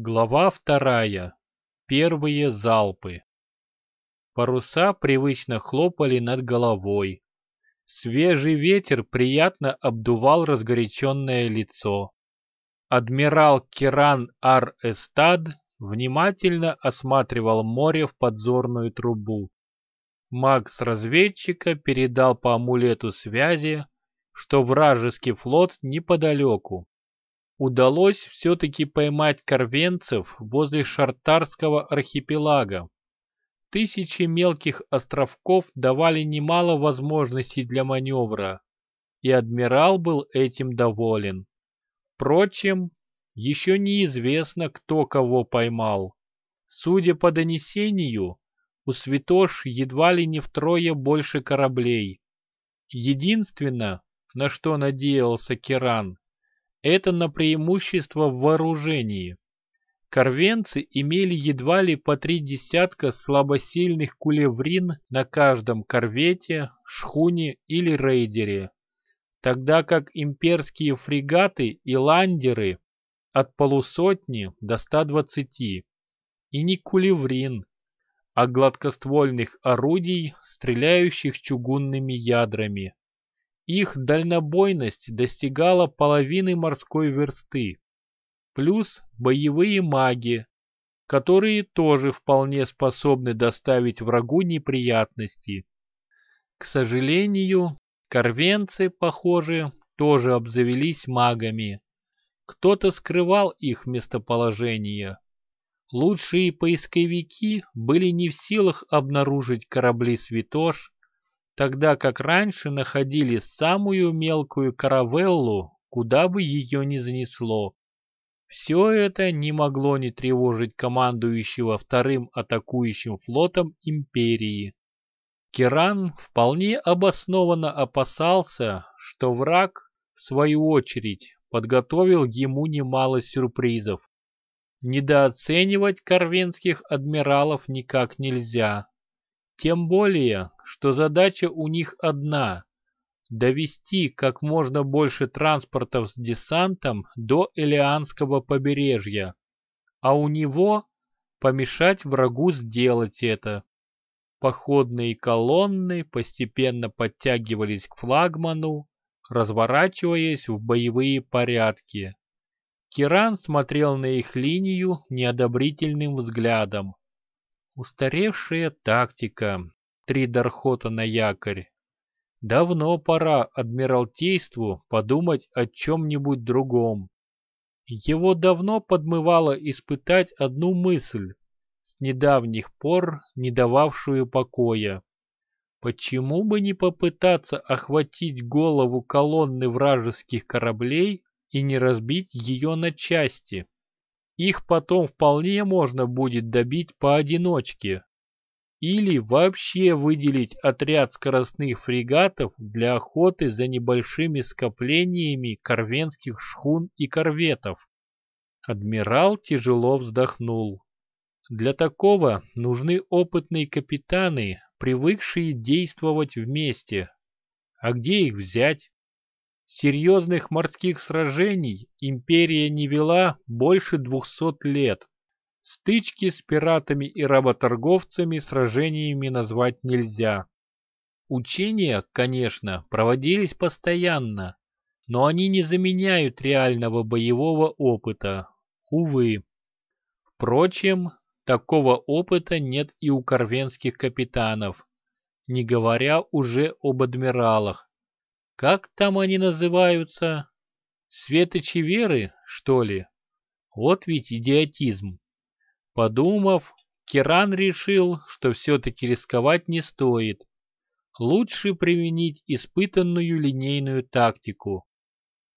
Глава вторая. Первые залпы. Паруса привычно хлопали над головой. Свежий ветер приятно обдувал разгоряченное лицо. Адмирал Киран Ар-Эстад внимательно осматривал море в подзорную трубу. Макс разведчика передал по амулету связи, что вражеский флот неподалеку. Удалось все-таки поймать корвенцев возле Шартарского архипелага. Тысячи мелких островков давали немало возможностей для маневра, и адмирал был этим доволен. Впрочем, еще неизвестно, кто кого поймал. Судя по донесению, у Святош едва ли не втрое больше кораблей. Единственное, на что надеялся Керан, это на преимущество в вооружении. Корвенцы имели едва ли по три десятка слабосильных кулеврин на каждом корвете, шхуне или рейдере, тогда как имперские фрегаты и ландеры от полусотни до 120. И не кулеврин, а гладкоствольных орудий, стреляющих чугунными ядрами. Их дальнобойность достигала половины морской версты плюс боевые маги, которые тоже вполне способны доставить врагу неприятности. К сожалению, корвенцы, похоже, тоже обзавелись магами. Кто-то скрывал их местоположение. Лучшие поисковики были не в силах обнаружить корабли Святош, тогда как раньше находили самую мелкую каравеллу, куда бы ее ни занесло. Все это не могло не тревожить командующего вторым атакующим флотом империи. Киран вполне обоснованно опасался, что враг, в свою очередь, подготовил ему немало сюрпризов. Недооценивать корвенских адмиралов никак нельзя. Тем более, что задача у них одна довести как можно больше транспортов с десантом до Элеанского побережья, а у него помешать врагу сделать это. Походные колонны постепенно подтягивались к флагману, разворачиваясь в боевые порядки. Киран смотрел на их линию неодобрительным взглядом. Устаревшая тактика. Три дархота на якорь. Давно пора Адмиралтейству подумать о чем-нибудь другом. Его давно подмывало испытать одну мысль, с недавних пор не дававшую покоя. Почему бы не попытаться охватить голову колонны вражеских кораблей и не разбить ее на части? Их потом вполне можно будет добить поодиночке, или вообще выделить отряд скоростных фрегатов для охоты за небольшими скоплениями корвенских шхун и корветов. Адмирал тяжело вздохнул. Для такого нужны опытные капитаны, привыкшие действовать вместе. А где их взять? Серьезных морских сражений империя не вела больше двухсот лет. Стычки с пиратами и работорговцами сражениями назвать нельзя. Учения, конечно, проводились постоянно, но они не заменяют реального боевого опыта, увы. Впрочем, такого опыта нет и у корвенских капитанов, не говоря уже об адмиралах. Как там они называются? Светочи веры, что ли? Вот ведь идиотизм. Подумав, Киран решил, что все-таки рисковать не стоит. Лучше применить испытанную линейную тактику.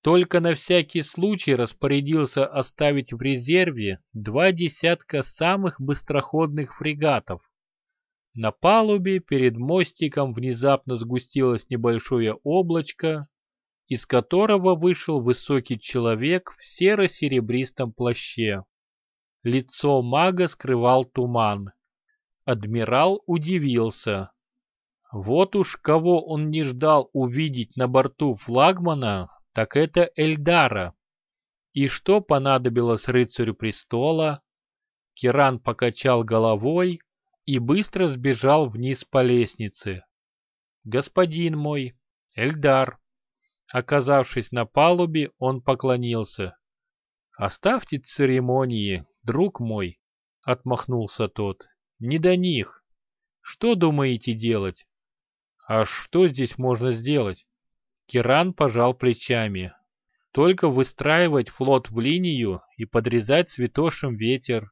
Только на всякий случай распорядился оставить в резерве два десятка самых быстроходных фрегатов. На палубе перед мостиком внезапно сгустилось небольшое облачко, из которого вышел высокий человек в серо-серебристом плаще. Лицо мага скрывал туман. Адмирал удивился. Вот уж кого он не ждал увидеть на борту флагмана, так это Эльдара. И что понадобилось рыцарю престола? Киран покачал головой и быстро сбежал вниз по лестнице. «Господин мой, Эльдар!» Оказавшись на палубе, он поклонился. «Оставьте церемонии, друг мой!» — отмахнулся тот. «Не до них. Что думаете делать?» «А что здесь можно сделать?» Киран пожал плечами. «Только выстраивать флот в линию и подрезать святошем ветер.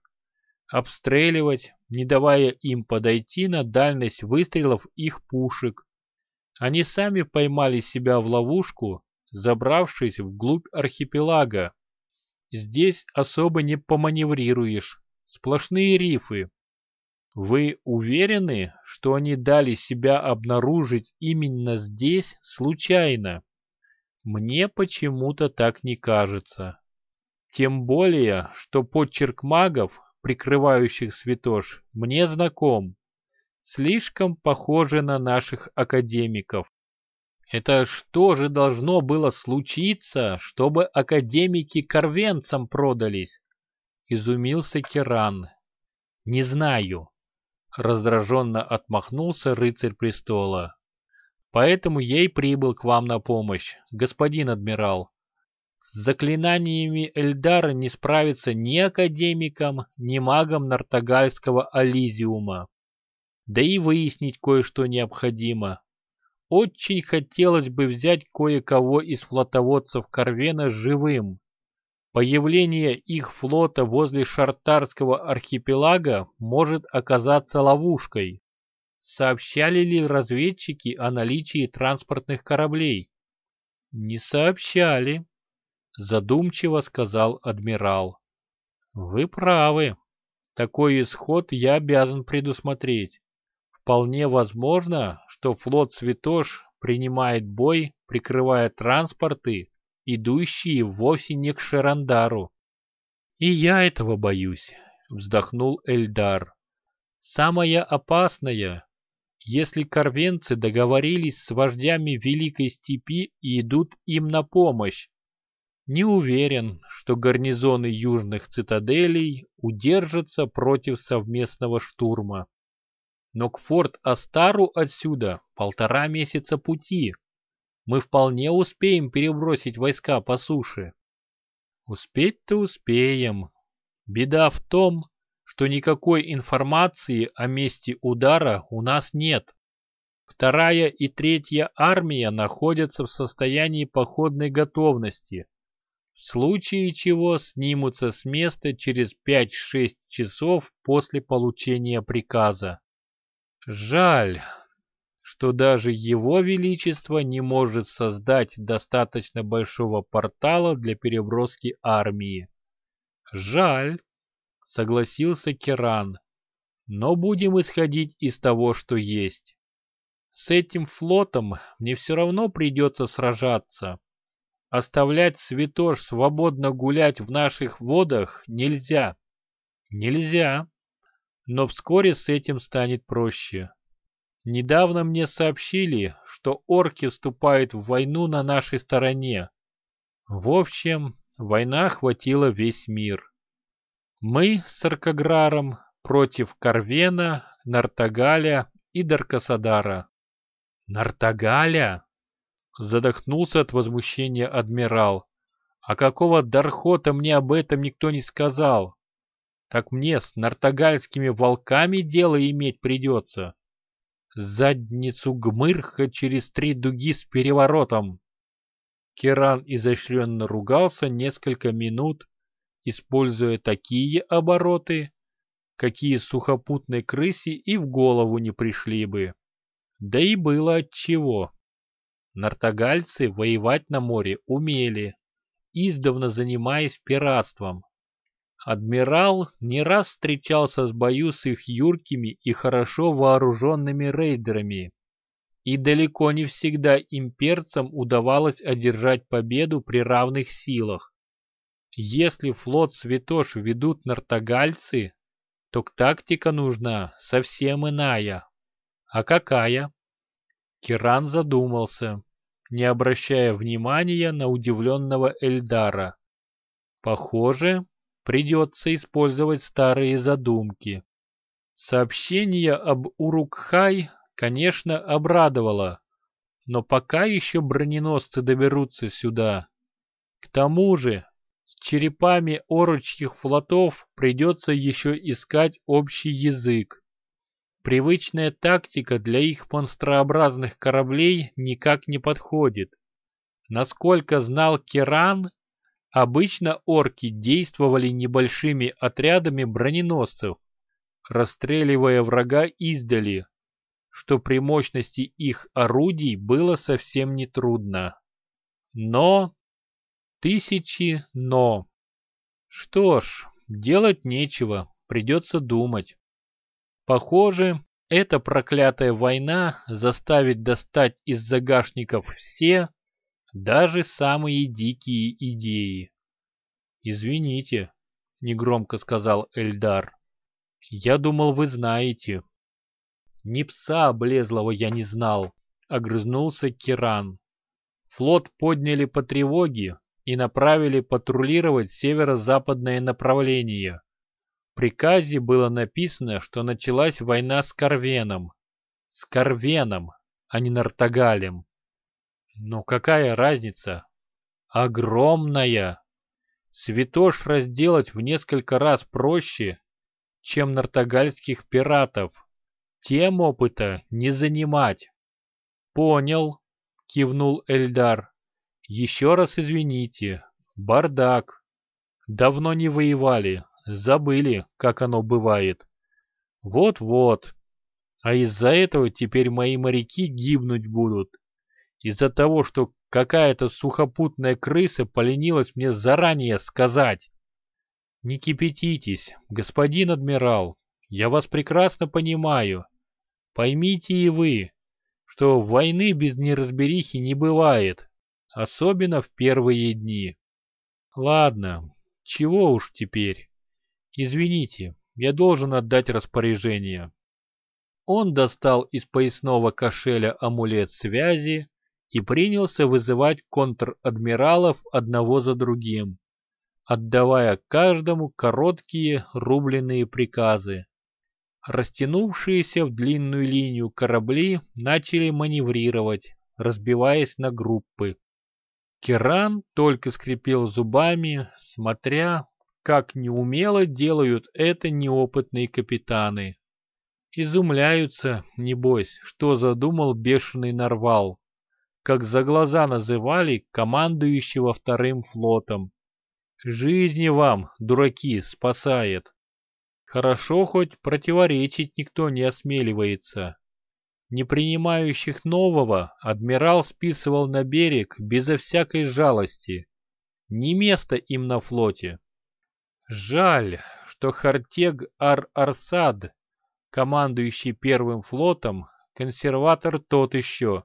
Обстреливать, не давая им подойти на дальность выстрелов их пушек. Они сами поймали себя в ловушку, забравшись вглубь архипелага. Здесь особо не поманеврируешь, сплошные рифы. Вы уверены, что они дали себя обнаружить именно здесь случайно? Мне почему-то так не кажется. Тем более, что подчерк магов, прикрывающих святош, мне знаком. Слишком похожи на наших академиков. Это что же должно было случиться, чтобы академики корвенцам продались? Изумился Керан. Не знаю. Раздраженно отмахнулся рыцарь престола. Поэтому и прибыл к вам на помощь, господин адмирал. С заклинаниями Эльдара не справится ни академикам, ни магам Нартагальского Ализиума. Да и выяснить кое-что необходимо. Очень хотелось бы взять кое-кого из флотоводцев Корвена живым. Появление их флота возле Шартарского архипелага может оказаться ловушкой. Сообщали ли разведчики о наличии транспортных кораблей? Не сообщали, задумчиво сказал адмирал. Вы правы. Такой исход я обязан предусмотреть. Вполне возможно, что флот Святош принимает бой, прикрывая транспорты, идущие вовсе не к Шарандару. И я этого боюсь, вздохнул Эльдар. Самое опасное, если корвенцы договорились с вождями Великой Степи и идут им на помощь. Не уверен, что гарнизоны южных цитаделей удержатся против совместного штурма. Но к форт Астару отсюда полтора месяца пути. Мы вполне успеем перебросить войска по суше. Успеть-то успеем. Беда в том, что никакой информации о месте удара у нас нет. Вторая и третья армия находятся в состоянии походной готовности. В случае чего снимутся с места через 5-6 часов после получения приказа. Жаль, что даже его величество не может создать достаточно большого портала для переброски армии. Жаль, согласился Керан, но будем исходить из того, что есть. С этим флотом мне все равно придется сражаться. Оставлять Святош свободно гулять в наших водах нельзя. Нельзя но вскоре с этим станет проще. Недавно мне сообщили, что орки вступают в войну на нашей стороне. В общем, война охватила весь мир. Мы с Аркаграром против Карвена, Нартагаля и Даркасадара. Нартагаля? Задохнулся от возмущения адмирал. А какого Дархота мне об этом никто не сказал? Так мне с нартогальскими волками дело иметь придется. Задницу гмырха через три дуги с переворотом. Керан изощренно ругался несколько минут, используя такие обороты, какие сухопутной крысе и в голову не пришли бы. Да и было отчего. Нартогальцы воевать на море умели, издавна занимаясь пиратством. Адмирал не раз встречался с бою с их юркими и хорошо вооруженными рейдерами, и далеко не всегда имперцам удавалось одержать победу при равных силах. Если флот Святош ведут нартогальцы, то тактика нужна совсем иная. А какая? Киран задумался, не обращая внимания на удивленного Эльдара. Похоже, придется использовать старые задумки. Сообщение об Урукхай, конечно, обрадовало, но пока еще броненосцы доберутся сюда. К тому же, с черепами орочьих флотов придется еще искать общий язык. Привычная тактика для их монстрообразных кораблей никак не подходит. Насколько знал Керан, обычно орки действовали небольшими отрядами броненосцев, расстреливая врага издали, что при мощности их орудий было совсем нетрудно. Но... Тысячи «но». Что ж, делать нечего, придется думать. Похоже, эта проклятая война заставит достать из загашников все, даже самые дикие идеи. «Извините», — негромко сказал Эльдар. «Я думал, вы знаете». «Ни пса облезлого я не знал», — огрызнулся Киран. Флот подняли по тревоге и направили патрулировать северо-западное направление приказе было написано, что началась война с Карвеном. С Карвеном, а не Нартагалем. Но какая разница? Огромная! Святош разделать в несколько раз проще, чем нартагальских пиратов. Тем опыта не занимать. Понял, кивнул Эльдар. Еще раз извините. Бардак. Давно не воевали, Забыли, как оно бывает. Вот-вот. А из-за этого теперь мои моряки гибнуть будут. Из-за того, что какая-то сухопутная крыса поленилась мне заранее сказать. Не кипятитесь, господин адмирал. Я вас прекрасно понимаю. Поймите и вы, что войны без неразберихи не бывает, особенно в первые дни. Ладно, чего уж теперь. «Извините, я должен отдать распоряжение». Он достал из поясного кошеля амулет связи и принялся вызывать контр-адмиралов одного за другим, отдавая каждому короткие рубленые приказы. Растянувшиеся в длинную линию корабли начали маневрировать, разбиваясь на группы. Керан только скрипел зубами, смотря, как неумело делают это неопытные капитаны. Изумляются, небось, что задумал бешеный Нарвал, как за глаза называли командующего вторым флотом. Жизни вам, дураки, спасает. Хорошо хоть противоречить никто не осмеливается. Не принимающих нового адмирал списывал на берег безо всякой жалости. Не место им на флоте. Жаль, что Хартег Ар-Арсад, командующий первым флотом, консерватор тот еще.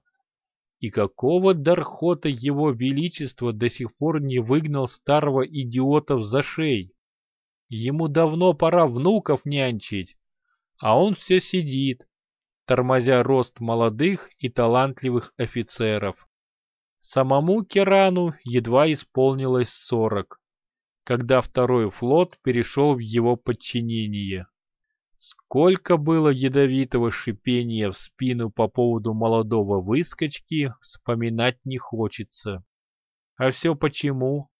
И какого дархота его величество до сих пор не выгнал старого идиота в зашей? Ему давно пора внуков нянчить, а он все сидит, тормозя рост молодых и талантливых офицеров. Самому Керану едва исполнилось сорок когда второй флот перешел в его подчинение. Сколько было ядовитого шипения в спину по поводу молодого выскочки, вспоминать не хочется. А все почему?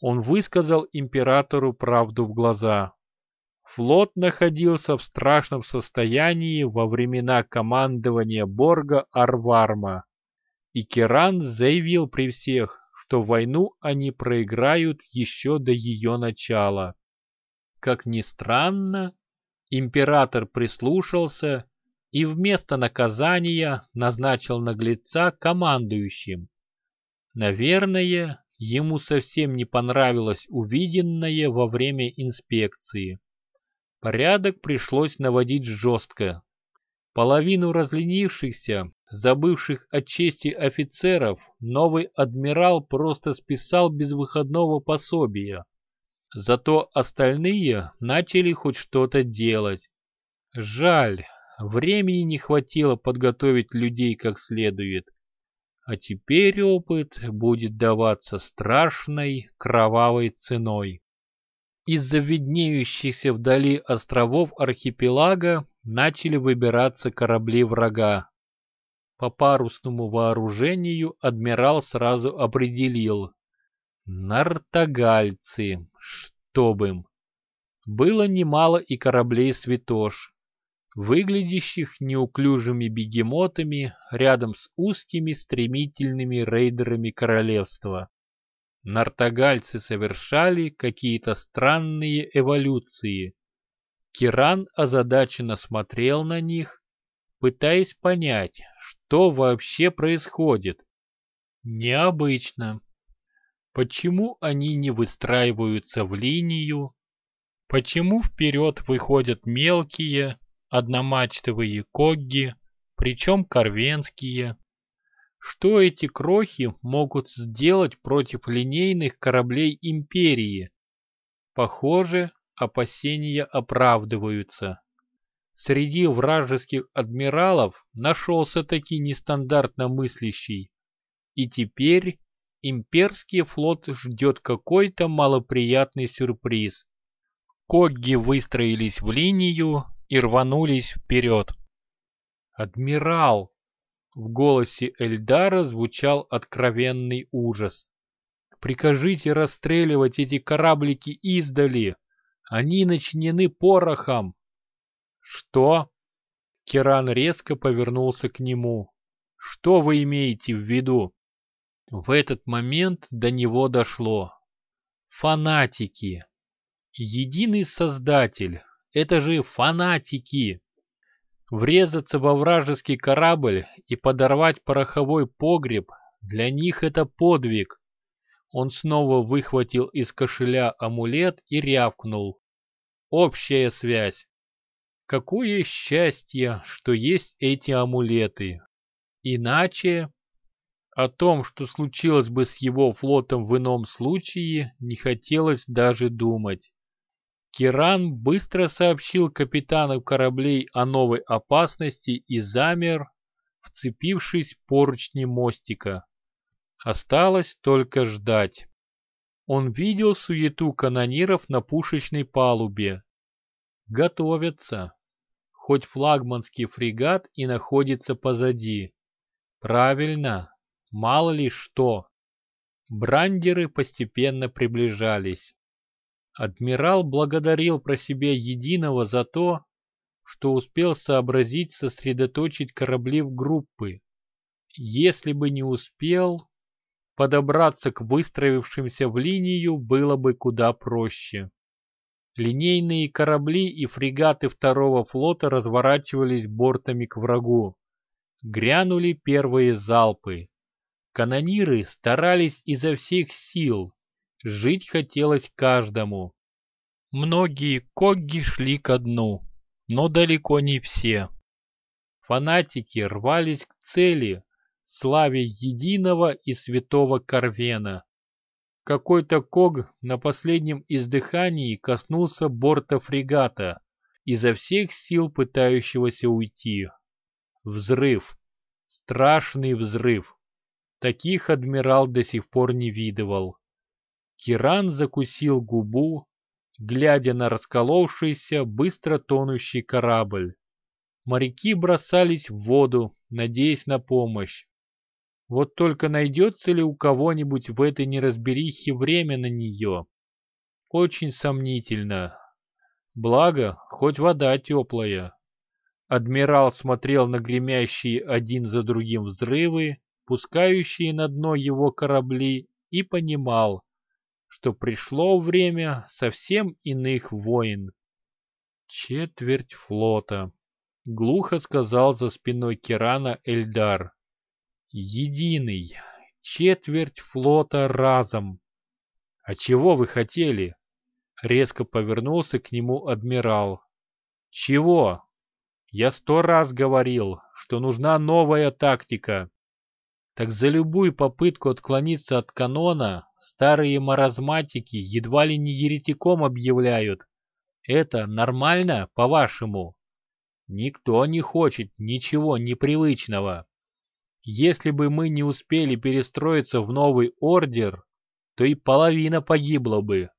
Он высказал императору правду в глаза. Флот находился в страшном состоянии во времена командования Борга Арварма, и Керан заявил при всех, что войну они проиграют еще до ее начала. Как ни странно, император прислушался и вместо наказания назначил наглеца командующим. Наверное, ему совсем не понравилось увиденное во время инспекции. Порядок пришлось наводить жестко, Половину разленившихся, забывших о чести офицеров, новый адмирал просто списал без выходного пособия. Зато остальные начали хоть что-то делать. Жаль, времени не хватило подготовить людей как следует. а теперь опыт будет даваться страшной кровавой ценой. Из-за виднеющихся вдали островов архипелага начали выбираться корабли врага. По парусному вооружению адмирал сразу определил. Нартогальцы, чтоб им. Было немало и кораблей «Святош», выглядящих неуклюжими бегемотами рядом с узкими стремительными рейдерами королевства. Нартогальцы совершали какие-то странные эволюции. Киран озадаченно смотрел на них, пытаясь понять, что вообще происходит. Необычно. Почему они не выстраиваются в линию? Почему вперед выходят мелкие, одномачтовые когги, причем корвенские? Что эти крохи могут сделать против линейных кораблей Империи? Похоже, опасения оправдываются. Среди вражеских адмиралов нашелся таки нестандартно мыслящий. И теперь имперский флот ждет какой-то малоприятный сюрприз. Когги выстроились в линию и рванулись вперед. «Адмирал!» В голосе Эльдара звучал откровенный ужас. «Прикажите расстреливать эти кораблики издали! Они начинены порохом!» «Что?» Киран резко повернулся к нему. «Что вы имеете в виду?» В этот момент до него дошло. Фанатики. Единый создатель. Это же фанатики. Врезаться во вражеский корабль и подорвать пороховой погреб, для них это подвиг. Он снова выхватил из кошеля амулет и рявкнул. Общая связь. Какое счастье, что есть эти амулеты. Иначе... О том, что случилось бы с его флотом в ином случае, не хотелось даже думать. Киран быстро сообщил капитану кораблей о новой опасности и замер, вцепившись в поручни мостика. Осталось только ждать. Он видел суету канониров на пушечной палубе. Готовятся. Хоть флагманский фрегат и находится позади. Правильно, мало ли что. Брандеры постепенно приближались. Адмирал благодарил про себя единого за то, что успел сообразить сосредоточить корабли в группы. Если бы не успел, подобраться к выстроившимся в линию было бы куда проще. Линейные корабли и фрегаты второго флота разворачивались бортами к врагу. Грянули первые залпы. Канониры старались изо всех сил, Жить хотелось каждому. Многие когги шли ко дну, но далеко не все. Фанатики рвались к цели, славе единого и святого Корвена. Какой-то ког на последнем издыхании коснулся борта фрегата, изо всех сил пытающегося уйти. Взрыв. Страшный взрыв. Таких адмирал до сих пор не видывал. Киран закусил губу, глядя на расколовшийся, быстро тонущий корабль. Моряки бросались в воду, надеясь на помощь. Вот только найдется ли у кого-нибудь в этой неразберихе время на нее? Очень сомнительно. Благо, хоть вода теплая. Адмирал смотрел на гремящие один за другим взрывы, пускающие на дно его корабли, и понимал, что пришло время совсем иных войн. Четверть флота, глухо сказал за спиной Кирана Эльдар. Единый, четверть флота разом. А чего вы хотели? Резко повернулся к нему адмирал. Чего? Я сто раз говорил, что нужна новая тактика. Так за любую попытку отклониться от канона Старые маразматики едва ли не еретиком объявляют. Это нормально, по-вашему? Никто не хочет ничего непривычного. Если бы мы не успели перестроиться в новый ордер, то и половина погибла бы.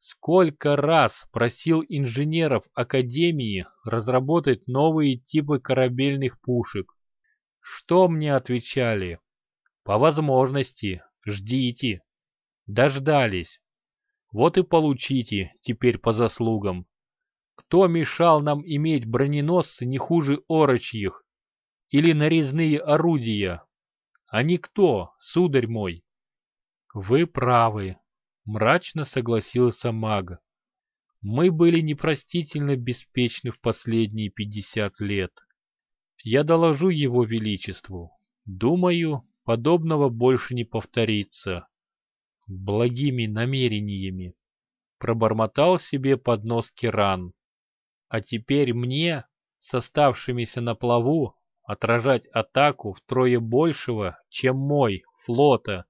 Сколько раз просил инженеров Академии разработать новые типы корабельных пушек. Что мне отвечали? По возможности, ждите. Дождались. Вот и получите теперь по заслугам. Кто мешал нам иметь броненосцы не хуже орочьих? Или нарезные орудия? А никто, сударь мой. Вы правы, мрачно согласился маг. Мы были непростительно беспечны в последние пятьдесят лет. Я доложу его величеству. Думаю, подобного больше не повторится благими намерениями. Пробормотал себе под нос Киран. А теперь мне, с оставшимися на плаву, отражать атаку втрое большего, чем мой, флота.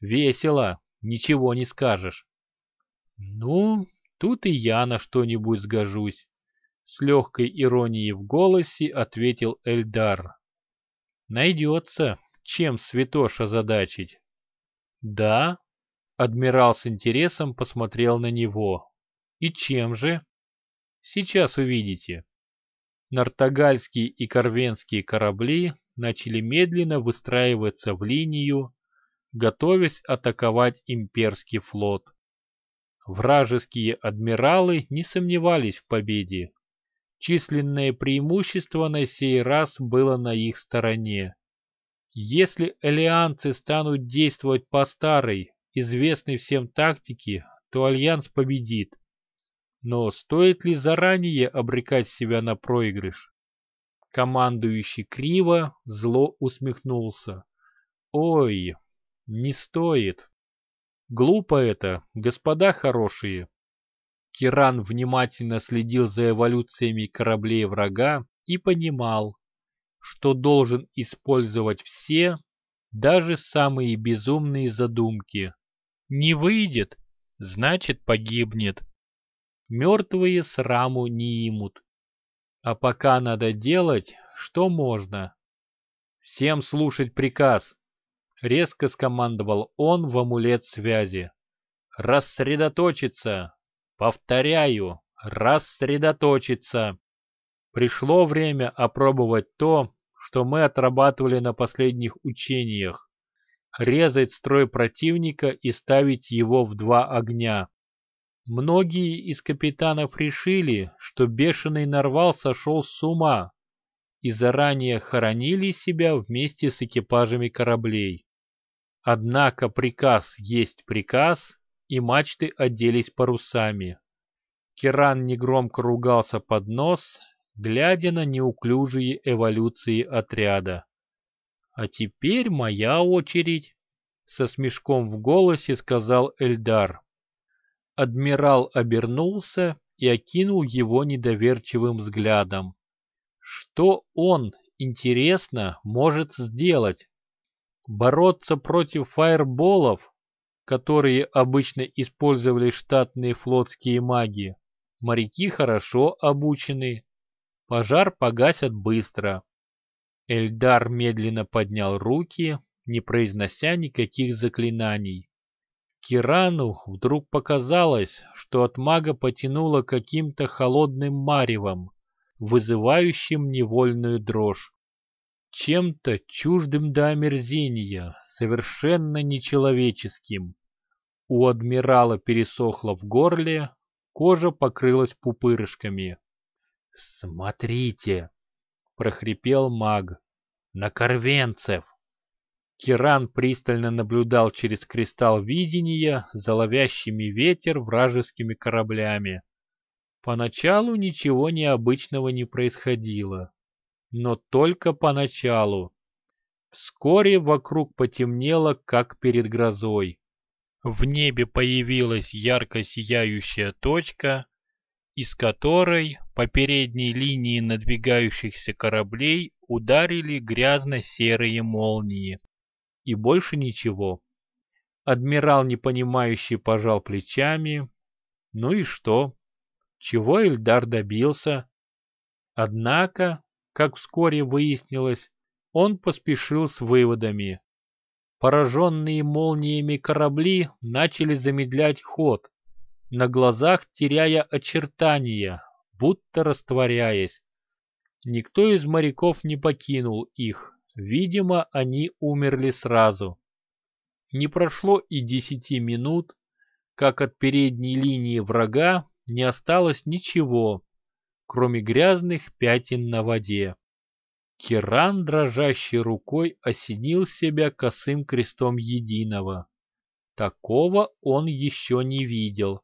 Весело, ничего не скажешь. Ну, тут и я на что-нибудь сгожусь. С легкой иронией в голосе ответил Эльдар. Найдется, чем святош озадачить. Да, Адмирал с интересом посмотрел на него. «И чем же?» «Сейчас увидите». Нартогальские и корвенские корабли начали медленно выстраиваться в линию, готовясь атаковать имперский флот. Вражеские адмиралы не сомневались в победе. Численное преимущество на сей раз было на их стороне. Если элеанцы станут действовать по старой, известной всем тактике, то Альянс победит. Но стоит ли заранее обрекать себя на проигрыш? Командующий криво, зло усмехнулся. Ой, не стоит. Глупо это, господа хорошие. Киран внимательно следил за эволюциями кораблей врага и понимал, что должен использовать все, даже самые безумные задумки, не выйдет, значит погибнет. Мертвые сраму не имут. А пока надо делать, что можно. Всем слушать приказ. Резко скомандовал он в амулет связи. Рассредоточиться. Повторяю, рассредоточиться. Пришло время опробовать то, что мы отрабатывали на последних учениях резать строй противника и ставить его в два огня. Многие из капитанов решили, что бешеный нарвал сошел с ума и заранее хоронили себя вместе с экипажами кораблей. Однако приказ есть приказ, и мачты оделись парусами. Киран негромко ругался под нос, глядя на неуклюжие эволюции отряда. «А теперь моя очередь», — со смешком в голосе сказал Эльдар. Адмирал обернулся и окинул его недоверчивым взглядом. Что он, интересно, может сделать? Бороться против фаерболов, которые обычно использовали штатные флотские маги. Моряки хорошо обучены. Пожар погасят быстро. Эльдар медленно поднял руки, не произнося никаких заклинаний. Кирану вдруг показалось, что от мага потянуло каким-то холодным маревом, вызывающим невольную дрожь. Чем-то чуждым до омерзения, совершенно нечеловеческим. У адмирала пересохло в горле, кожа покрылась пупырышками. «Смотрите!» — прохрипел маг. «На корвенцев!» Киран пристально наблюдал через кристалл видения за ловящими ветер вражескими кораблями. Поначалу ничего необычного не происходило. Но только поначалу. Вскоре вокруг потемнело, как перед грозой. В небе появилась ярко сияющая точка, из которой по передней линии надвигающихся кораблей ударили грязно-серые молнии. И больше ничего. Адмирал непонимающий пожал плечами. Ну и что? Чего Эльдар добился? Однако, как вскоре выяснилось, он поспешил с выводами. Пораженные молниями корабли начали замедлять ход, на глазах теряя очертания, будто растворяясь. Никто из моряков не покинул их, видимо, они умерли сразу. Не прошло и десяти минут, как от передней линии врага не осталось ничего, кроме грязных пятен на воде. Киран дрожащей рукой осенил себя косым крестом единого. Такого он еще не видел.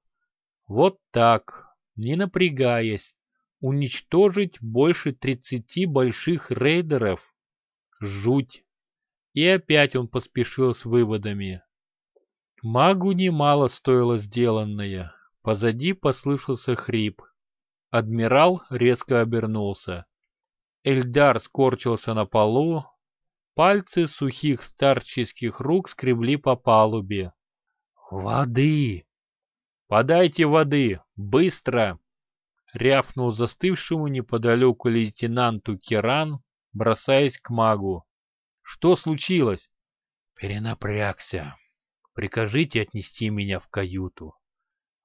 Вот так, не напрягаясь, уничтожить больше тридцати больших рейдеров. Жуть. И опять он поспешил с выводами. Магу немало стоило сделанное. Позади послышался хрип. Адмирал резко обернулся. Эльдар скорчился на полу. Пальцы сухих старческих рук скребли по палубе. «Воды!» «Подайте воды! Быстро!» Рявкнул застывшему неподалеку лейтенанту Керан, бросаясь к магу. «Что случилось?» «Перенапрягся. Прикажите отнести меня в каюту.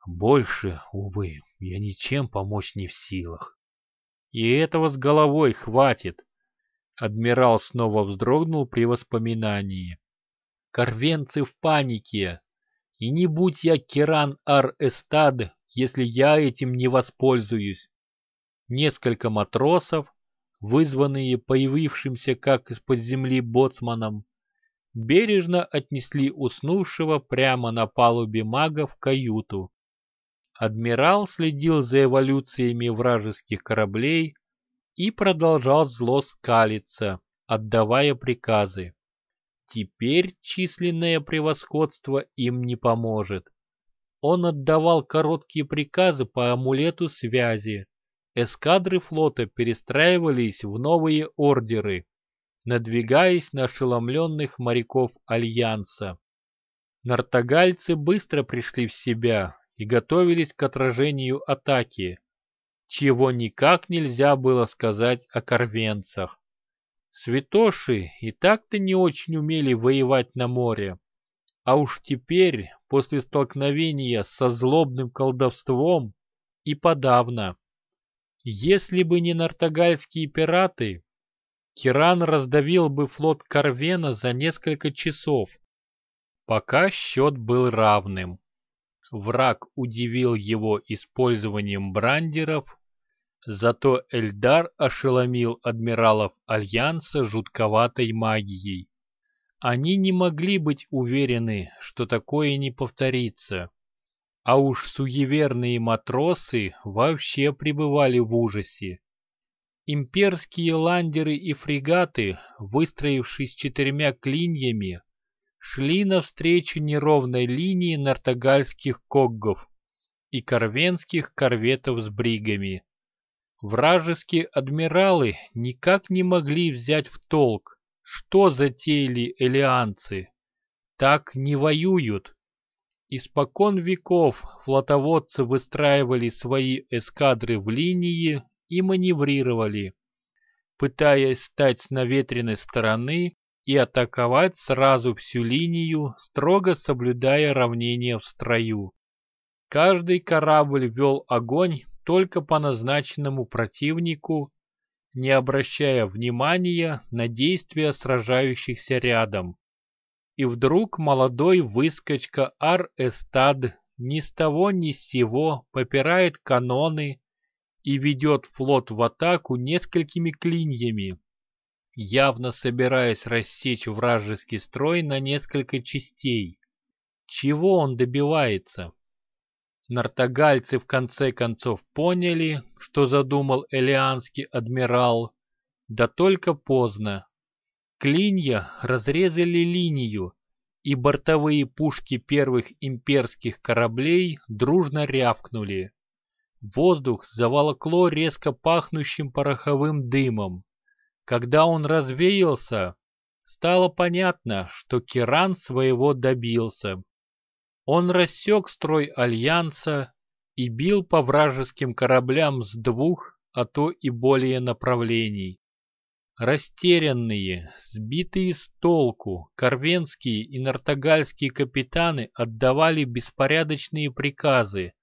Больше, увы, я ничем помочь не в силах. И этого с головой хватит. Адмирал снова вздрогнул при воспоминании. Корвенцы в панике. И не будь я Керан Ар-Эстад, если я этим не воспользуюсь. Несколько матросов, вызванные появившимся как из-под земли боцманом, бережно отнесли уснувшего прямо на палубе мага в каюту. Адмирал следил за эволюциями вражеских кораблей и продолжал зло скалиться, отдавая приказы. Теперь численное превосходство им не поможет. Он отдавал короткие приказы по амулету связи. Эскадры флота перестраивались в новые ордеры, надвигаясь на ошеломленных моряков Альянса. Нартогальцы быстро пришли в себя и готовились к отражению атаки, чего никак нельзя было сказать о корвенцах. Святоши и так-то не очень умели воевать на море, а уж теперь, после столкновения со злобным колдовством, и подавно. Если бы не нартогальские пираты, Киран раздавил бы флот Карвена за несколько часов. Пока счет был равным. Враг удивил его использованием брандеров, зато Эльдар ошеломил адмиралов Альянса жутковатой магией. Они не могли быть уверены, что такое не повторится. А уж суеверные матросы вообще пребывали в ужасе. Имперские ландеры и фрегаты, выстроившись четырьмя клиньями, шли навстречу неровной линии нартогальских коггов и корвенских корветов с бригами. Вражеские адмиралы никак не могли взять в толк, что затеяли элианцы. Так не воюют. Испокон веков флотоводцы выстраивали свои эскадры в линии и маневрировали, пытаясь стать с наветренной стороны и атаковать сразу всю линию, строго соблюдая равнение в строю. Каждый корабль вел огонь только по назначенному противнику, не обращая внимания на действия сражающихся рядом. И вдруг молодой выскочка Ар-Эстад ни с того ни с сего попирает каноны и ведет флот в атаку несколькими клиньями, явно собираясь рассечь вражеский строй на несколько частей. Чего он добивается? Нартогальцы в конце концов поняли, что задумал элианский адмирал, да только поздно. Клинья разрезали линию, и бортовые пушки первых имперских кораблей дружно рявкнули. Воздух заволокло резко пахнущим пороховым дымом. Когда он развеялся, стало понятно, что Киран своего добился. Он рассек строй Альянса и бил по вражеским кораблям с двух, а то и более направлений. Растерянные, сбитые с толку, корвенские и нартогальские капитаны отдавали беспорядочные приказы,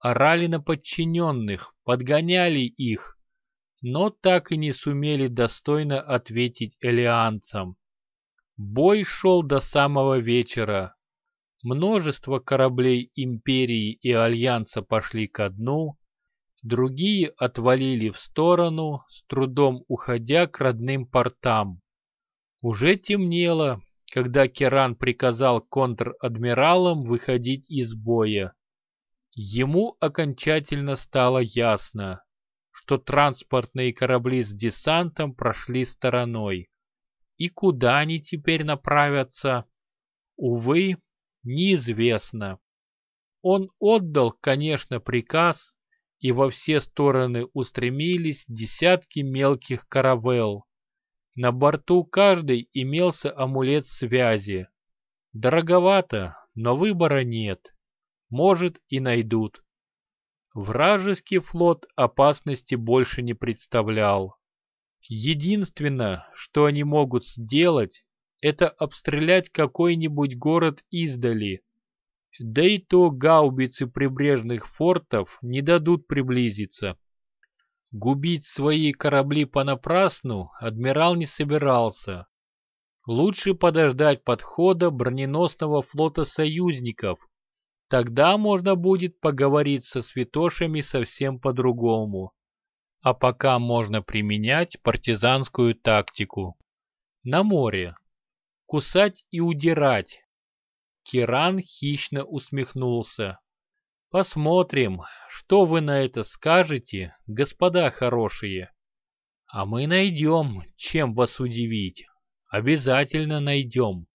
орали на подчиненных, подгоняли их, но так и не сумели достойно ответить элеанцам. Бой шел до самого вечера. Множество кораблей Империи и Альянса пошли ко дну, другие отвалили в сторону, с трудом уходя к родным портам. Уже темнело, когда Керан приказал контр-адмиралам выходить из боя. Ему окончательно стало ясно, что транспортные корабли с десантом прошли стороной. И куда они теперь направятся? Увы, неизвестно. Он отдал, конечно, приказ, и во все стороны устремились десятки мелких каравелл. На борту каждой имелся амулет связи. Дороговато, но выбора нет. Может и найдут. Вражеский флот опасности больше не представлял. Единственное, что они могут сделать, это обстрелять какой-нибудь город издали, да и то гаубицы прибрежных фортов не дадут приблизиться. Губить свои корабли понапрасну адмирал не собирался. Лучше подождать подхода броненосного флота союзников. Тогда можно будет поговорить со святошами совсем по-другому. А пока можно применять партизанскую тактику. На море. Кусать и удирать, Киран хищно усмехнулся. «Посмотрим, что вы на это скажете, господа хорошие. А мы найдем, чем вас удивить. Обязательно найдем».